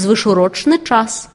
Звишурочний час.